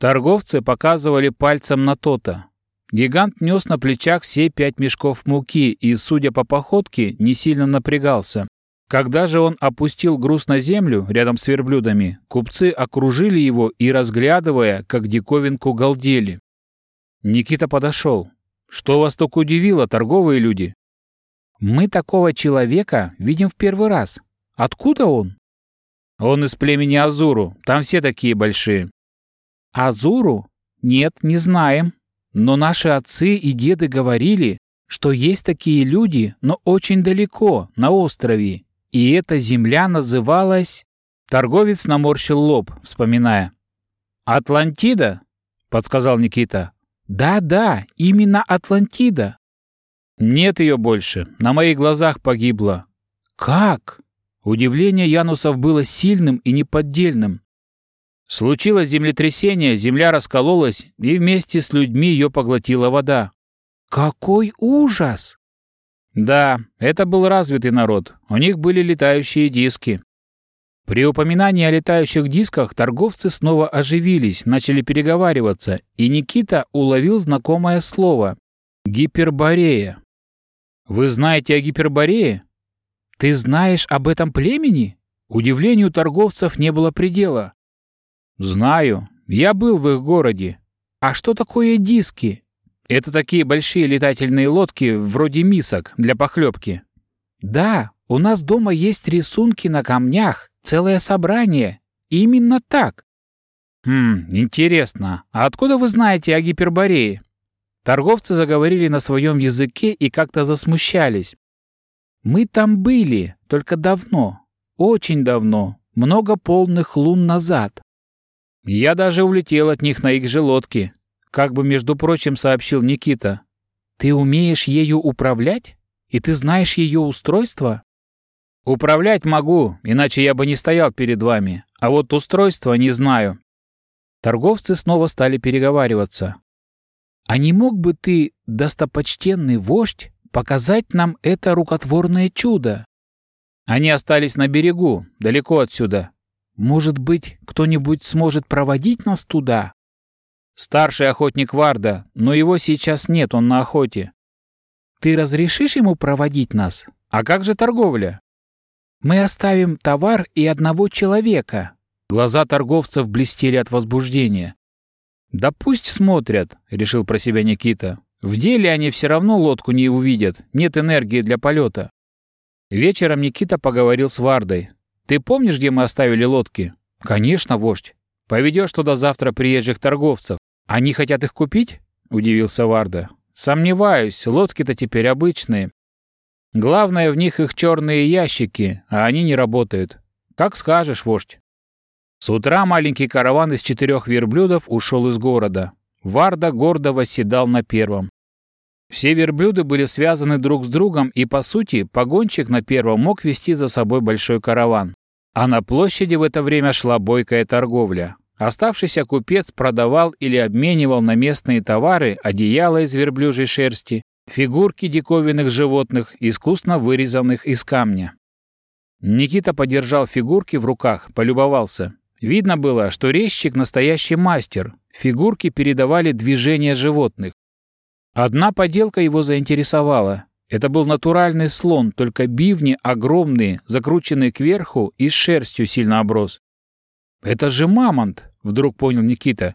Торговцы показывали пальцем на то-то. Гигант нес на плечах все пять мешков муки и, судя по походке, не сильно напрягался. Когда же он опустил груз на землю рядом с верблюдами, купцы окружили его и, разглядывая, как диковинку, галдели. Никита подошел. «Что вас так удивило, торговые люди?» Мы такого человека видим в первый раз. Откуда он? Он из племени Азуру. Там все такие большие. Азуру? Нет, не знаем. Но наши отцы и деды говорили, что есть такие люди, но очень далеко, на острове. И эта земля называлась... Торговец наморщил лоб, вспоминая. «Атлантида?» — подсказал Никита. «Да-да, именно Атлантида. «Нет ее больше. На моих глазах погибла». «Как?» Удивление Янусов было сильным и неподдельным. Случилось землетрясение, земля раскололась, и вместе с людьми ее поглотила вода. «Какой ужас!» Да, это был развитый народ. У них были летающие диски. При упоминании о летающих дисках торговцы снова оживились, начали переговариваться, и Никита уловил знакомое слово — гиперборея. Вы знаете о Гиперборее? Ты знаешь об этом племени? Удивлению торговцев не было предела. Знаю. Я был в их городе. А что такое диски? Это такие большие летательные лодки, вроде мисок, для похлебки. Да, у нас дома есть рисунки на камнях, целое собрание. Именно так. Хм, интересно. А откуда вы знаете о Гиперборее? Торговцы заговорили на своем языке и как-то засмущались. «Мы там были, только давно, очень давно, много полных лун назад. Я даже улетел от них на их же лодке», как бы, между прочим, сообщил Никита. «Ты умеешь ею управлять? И ты знаешь ее устройство?» «Управлять могу, иначе я бы не стоял перед вами, а вот устройство не знаю». Торговцы снова стали переговариваться. А не мог бы ты, достопочтенный вождь, показать нам это рукотворное чудо? Они остались на берегу, далеко отсюда. Может быть, кто-нибудь сможет проводить нас туда? Старший охотник Варда, но его сейчас нет, он на охоте. Ты разрешишь ему проводить нас? А как же торговля? Мы оставим товар и одного человека. Глаза торговцев блестели от возбуждения. «Да пусть смотрят», — решил про себя Никита. В деле они все равно лодку не увидят, нет энергии для полета. Вечером Никита поговорил с Вардой. «Ты помнишь, где мы оставили лодки?» «Конечно, вождь. Поведешь туда завтра приезжих торговцев. Они хотят их купить?» — удивился Варда. «Сомневаюсь, лодки-то теперь обычные. Главное, в них их черные ящики, а они не работают. Как скажешь, вождь». С утра маленький караван из четырех верблюдов ушел из города. Варда гордо восседал на первом. Все верблюды были связаны друг с другом, и, по сути, погонщик на первом мог вести за собой большой караван. А на площади в это время шла бойкая торговля. Оставшийся купец продавал или обменивал на местные товары одеяла из верблюжьей шерсти, фигурки диковинных животных, искусно вырезанных из камня. Никита подержал фигурки в руках, полюбовался. Видно было, что резчик настоящий мастер. Фигурки передавали движения животных. Одна поделка его заинтересовала. Это был натуральный слон, только бивни огромные, закрученные кверху и с шерстью сильно оброс. «Это же мамонт!» — вдруг понял Никита.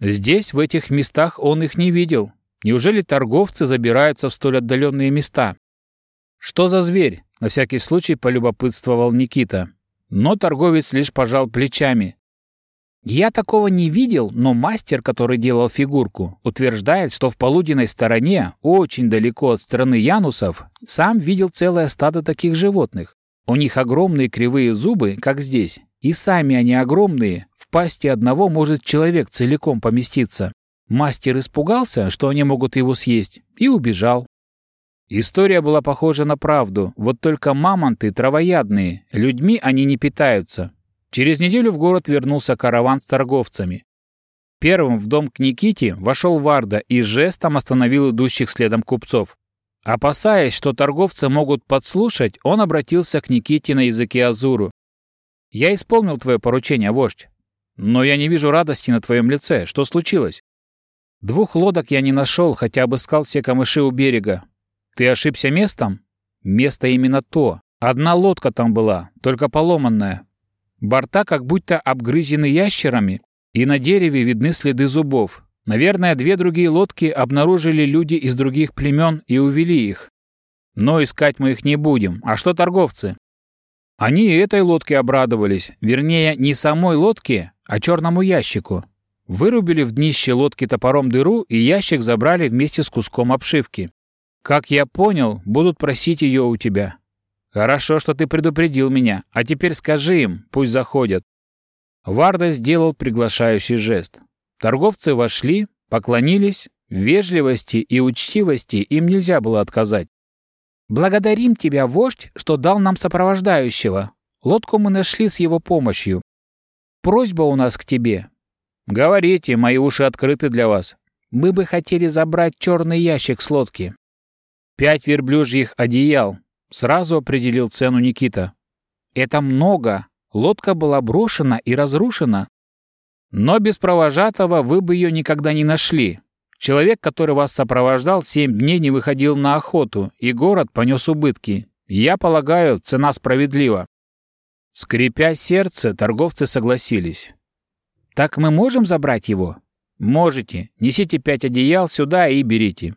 Здесь, в этих местах, он их не видел. Неужели торговцы забираются в столь отдаленные места? «Что за зверь?» — на всякий случай полюбопытствовал Никита. Но торговец лишь пожал плечами. Я такого не видел, но мастер, который делал фигурку, утверждает, что в полуденной стороне, очень далеко от страны Янусов, сам видел целое стадо таких животных. У них огромные кривые зубы, как здесь, и сами они огромные, в пасти одного может человек целиком поместиться. Мастер испугался, что они могут его съесть, и убежал. История была похожа на правду, вот только мамонты травоядные, людьми они не питаются, Через неделю в город вернулся караван с торговцами. Первым в дом к Никите вошел Варда и жестом остановил идущих следом купцов. Опасаясь, что торговцы могут подслушать, он обратился к Никите на языке Азуру. «Я исполнил твое поручение, вождь. Но я не вижу радости на твоем лице. Что случилось?» «Двух лодок я не нашел, хотя обыскал все камыши у берега. Ты ошибся местом?» «Место именно то. Одна лодка там была, только поломанная. Борта как будто обгрызены ящерами, и на дереве видны следы зубов. Наверное, две другие лодки обнаружили люди из других племен и увели их. Но искать мы их не будем. А что торговцы? Они и этой лодке обрадовались. Вернее, не самой лодке, а черному ящику. Вырубили в днище лодки топором дыру, и ящик забрали вместе с куском обшивки. Как я понял, будут просить ее у тебя. «Хорошо, что ты предупредил меня. А теперь скажи им, пусть заходят». Варда сделал приглашающий жест. Торговцы вошли, поклонились. Вежливости и учтивости им нельзя было отказать. «Благодарим тебя, вождь, что дал нам сопровождающего. Лодку мы нашли с его помощью. Просьба у нас к тебе. Говорите, мои уши открыты для вас. Мы бы хотели забрать черный ящик с лодки. Пять верблюжьих одеял, Сразу определил цену Никита. «Это много. Лодка была брошена и разрушена. Но без провожатого вы бы ее никогда не нашли. Человек, который вас сопровождал, семь дней не выходил на охоту, и город понес убытки. Я полагаю, цена справедлива». Скрипя сердце, торговцы согласились. «Так мы можем забрать его?» «Можете. Несите пять одеял сюда и берите».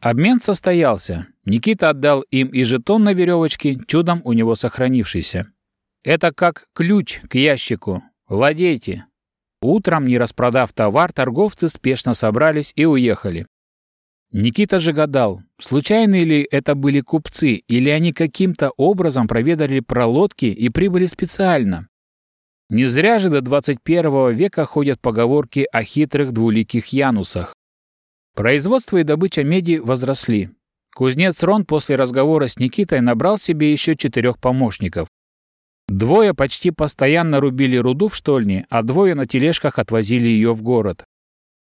Обмен состоялся. Никита отдал им и жетон на веревочке, чудом у него сохранившийся. Это как ключ к ящику. Владейте. Утром, не распродав товар, торговцы спешно собрались и уехали. Никита же гадал, случайно ли это были купцы, или они каким-то образом проведали про лодки и прибыли специально. Не зря же до 21 века ходят поговорки о хитрых двуликих янусах. Производство и добыча меди возросли. Кузнец Рон после разговора с Никитой набрал себе еще четырех помощников. Двое почти постоянно рубили руду в штольне, а двое на тележках отвозили ее в город.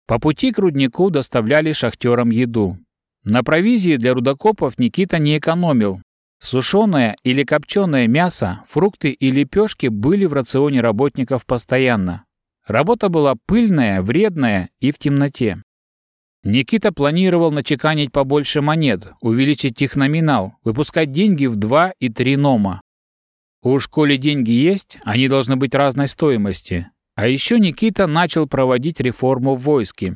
По пути к руднику доставляли шахтерам еду. На провизии для рудокопов Никита не экономил. Сушеное или копченое мясо, фрукты и лепешки были в рационе работников постоянно. Работа была пыльная, вредная и в темноте. Никита планировал начеканить побольше монет, увеличить их номинал, выпускать деньги в два и три нома. Уж коли деньги есть, они должны быть разной стоимости. А еще Никита начал проводить реформу в войске.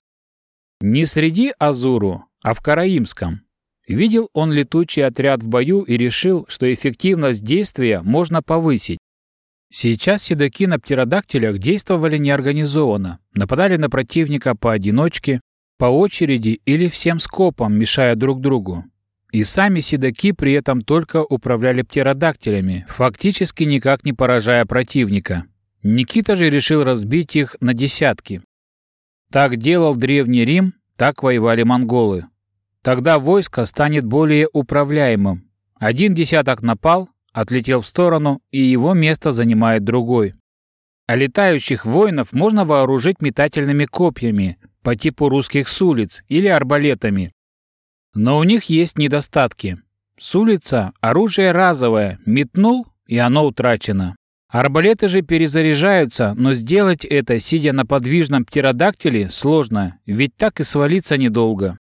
Не среди Азуру, а в Караимском. Видел он летучий отряд в бою и решил, что эффективность действия можно повысить. Сейчас седоки на птеродактилях действовали неорганизованно, нападали на противника поодиночке, по очереди или всем скопом, мешая друг другу. И сами седоки при этом только управляли птеродактилями, фактически никак не поражая противника. Никита же решил разбить их на десятки. Так делал Древний Рим, так воевали монголы. Тогда войско станет более управляемым. Один десяток напал, отлетел в сторону, и его место занимает другой. А летающих воинов можно вооружить метательными копьями по типу русских с улиц или арбалетами. Но у них есть недостатки. С улица оружие разовое, метнул, и оно утрачено. Арбалеты же перезаряжаются, но сделать это, сидя на подвижном птеродактиле, сложно, ведь так и свалиться недолго.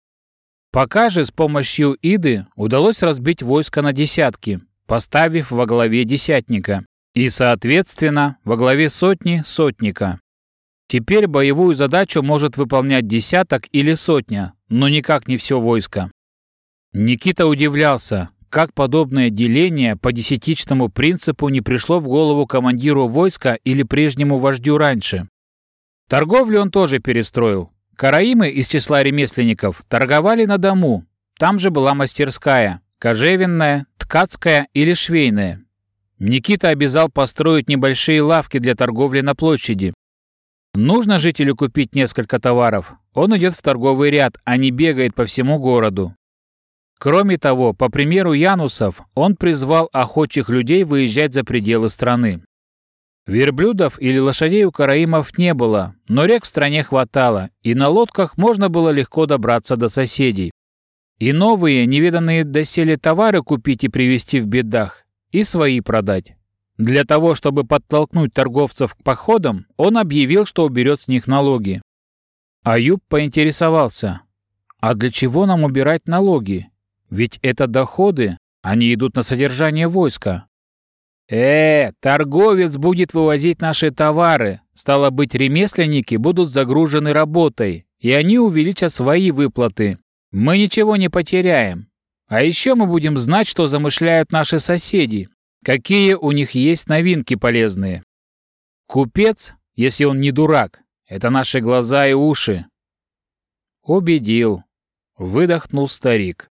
Пока же с помощью Иды удалось разбить войско на десятки, поставив во главе десятника, и, соответственно, во главе сотни – сотника. Теперь боевую задачу может выполнять десяток или сотня, но никак не все войско. Никита удивлялся, как подобное деление по десятичному принципу не пришло в голову командиру войска или прежнему вождю раньше. Торговлю он тоже перестроил, Караимы из числа ремесленников торговали на дому. Там же была мастерская, кожевенная, ткацкая или швейная. Никита обязал построить небольшие лавки для торговли на площади. Нужно жителю купить несколько товаров, он идет в торговый ряд, а не бегает по всему городу. Кроме того, по примеру Янусов, он призвал охотчих людей выезжать за пределы страны. Верблюдов или лошадей у караимов не было, но рек в стране хватало, и на лодках можно было легко добраться до соседей. И новые, невиданные доселе товары купить и привезти в бедах, и свои продать. Для того, чтобы подтолкнуть торговцев к походам, он объявил, что уберет с них налоги. Аюб поинтересовался, а для чего нам убирать налоги? Ведь это доходы, они идут на содержание войска. «Э, торговец будет вывозить наши товары. Стало быть, ремесленники будут загружены работой, и они увеличат свои выплаты. Мы ничего не потеряем. А еще мы будем знать, что замышляют наши соседи, какие у них есть новинки полезные. Купец, если он не дурак, это наши глаза и уши». «Убедил», — выдохнул старик.